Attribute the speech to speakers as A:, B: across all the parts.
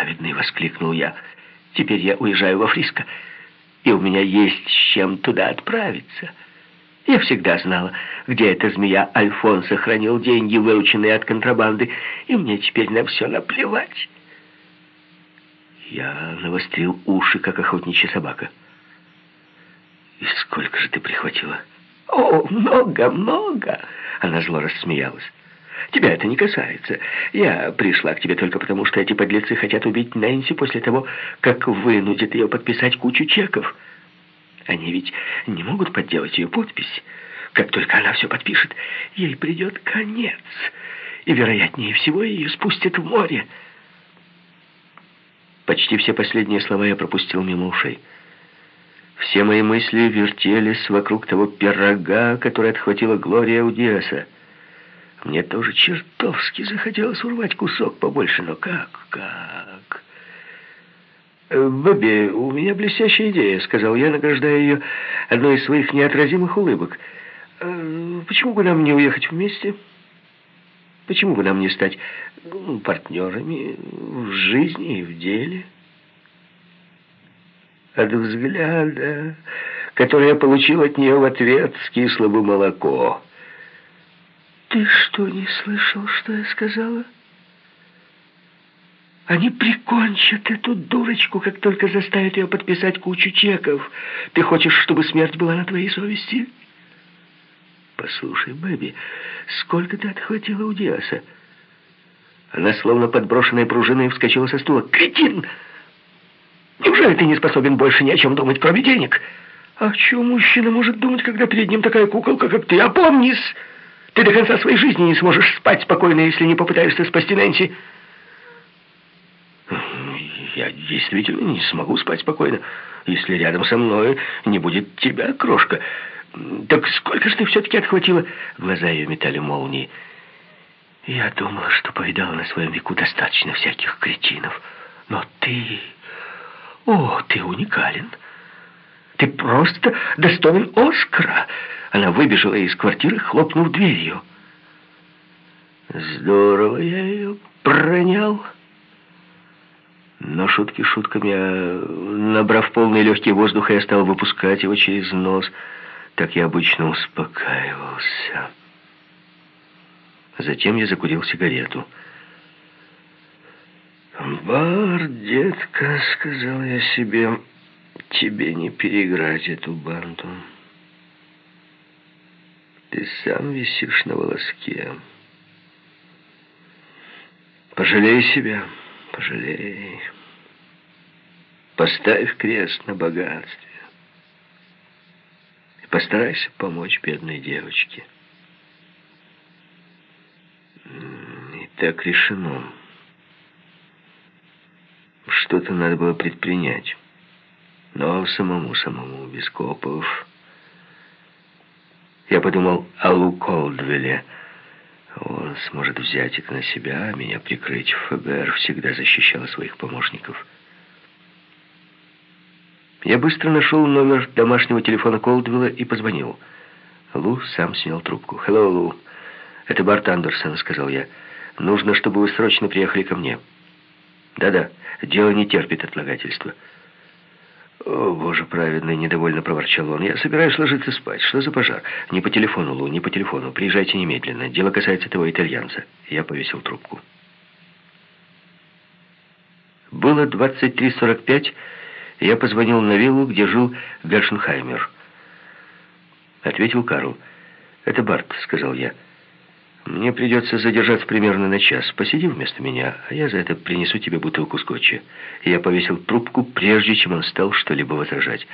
A: праведный!» — воскликнул я. «Теперь я уезжаю во Фриско, и у меня есть с чем туда отправиться». Я всегда знала, где эта змея Альфонса хранил деньги, вырученные от контрабанды, и мне теперь на все наплевать. Я навострил уши, как охотничья собака. «И сколько же ты прихватила?» «О, много-много!» Она зло рассмеялась. «Тебя это не касается. Я пришла к тебе только потому, что эти подлецы хотят убить Нэнси после того, как вынудят ее подписать кучу чеков». Они ведь не могут подделать ее подпись. Как только она все подпишет, ей придет конец. И, вероятнее всего, ее спустят в море. Почти все последние слова я пропустил мимо ушей. Все мои мысли вертелись вокруг того пирога, который отхватила Глория у Диаса. Мне тоже чертовски захотелось урвать кусок побольше, но как, как... «Бэби, у меня блестящая идея», — сказал я, награждая ее одной из своих неотразимых улыбок. «Э, «Почему бы нам не уехать вместе? Почему бы нам не стать ну, партнерами в жизни и в деле?» От взгляда, который я получил от нее в ответ, скисло бы молоко. «Ты что, не слышал, что я сказала?» Они прикончат эту дурочку, как только заставят ее подписать кучу чеков. Ты хочешь, чтобы смерть была на твоей совести? Послушай, Бэби, сколько ты отхватила у Диаса? Она, словно подброшенная пружиной, вскочила со стула. «Кретин! Неужели ты не способен больше ни о чем думать, кроме денег? А о чем мужчина может думать, когда перед ним такая куколка, как ты? Опомнись! Ты до конца своей жизни не сможешь спать спокойно, если не попытаешься спасти Нэнси». Я действительно не смогу спать спокойно, если рядом со мной не будет тебя, крошка. Так сколько же ты все-таки отхватила? Глаза ее метали молнии. Я думала, что повидала на своем веку достаточно всяких кретинов. Но ты... О, ты уникален. Ты просто достоин Оскара. Она выбежала из квартиры, хлопнув дверью. Здорово я ее пронял. Но шутки шутками, а набрав полный легкий воздух, я стал выпускать его через нос. Так я обычно успокаивался. Затем я закурил сигарету. «Бар, детка», — сказал я себе, — «тебе не переиграть эту банду. Ты сам висишь на волоске. Пожалей себя» пожалей. Поставь крест на богатстве. И постарайся помочь бедной девочке. И так решено. Что-то надо было предпринять. Но самому-самому, без копов. Я подумал о Лу Колдвелле, он сможет взять это на себя, меня прикрыть. ФБР всегда защищала своих помощников. Я быстро нашел номер домашнего телефона Колдвилла и позвонил. Лу сам снял трубку. «Хелло, Лу. Это Барт Андерсон», — сказал я. «Нужно, чтобы вы срочно приехали ко мне». «Да-да, дело не терпит отлагательства». «О, боже праведный!» — недовольно проворчал он. «Я собираюсь ложиться спать. Что за пожар? Не по телефону, Лу, не по телефону. Приезжайте немедленно. Дело касается того итальянца». Я повесил трубку. Было 23.45, и я позвонил на виллу, где жил Гершенхаймер. Ответил Карл. «Это Барт», — сказал я. Мне придется задержаться примерно на час. Посиди вместо меня, а я за это принесу тебе бутылку скотча. Я повесил трубку, прежде чем он стал что-либо возражать.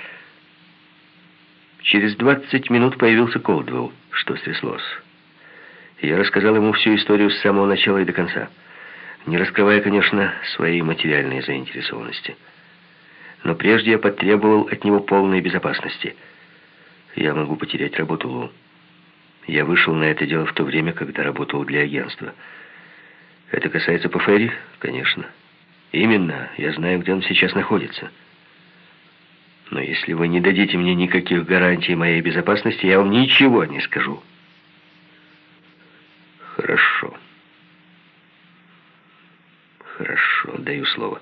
A: Через 20 минут появился Колдвелл. Что стряслось? Я рассказал ему всю историю с самого начала и до конца. Не раскрывая, конечно, своей материальной заинтересованности. Но прежде я потребовал от него полной безопасности. Я могу потерять работу Лу. Я вышел на это дело в то время, когда работал для агентства. Это касается Пафери? Конечно. Именно. Я знаю, где он сейчас находится. Но если вы не дадите мне никаких гарантий моей безопасности, я вам ничего не скажу. Хорошо. Хорошо. Даю слово.